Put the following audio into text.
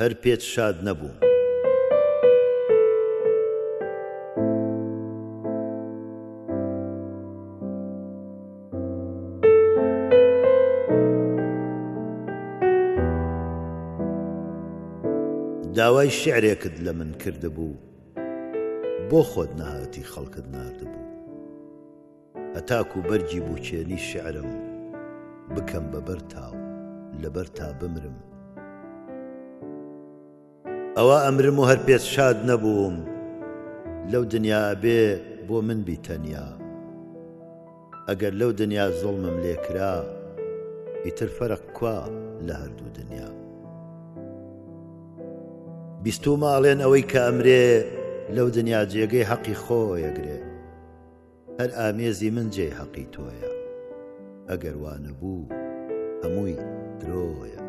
هەر پێت شاد نەبووم. داوای شیعرێکت لە من کردبوو بۆ خۆت نەهاتی خەڵکت ناردبوو. هەتاکو بەرگی بوکێنی شعرم بکەم بە بەر تاو لەبەر تا بمرم ئەوە ئەمرم و هەر پێت شاد نەبووم لەو دنیا ئەبێ بۆ من بی تەنیا ئەگەر لەو دنیا زۆڵمم لێکرا ئیتر فەرق کوا لە هەردوو دنیا بیستومە ئەڵێن ئەوەی کە ئەمرێ لەو دنیا جێگەی حەقی خۆیەگرێ هەر ئامێزی من جێ هەقی تۆیە ئەگەر وانەبوو هەمووی درۆیە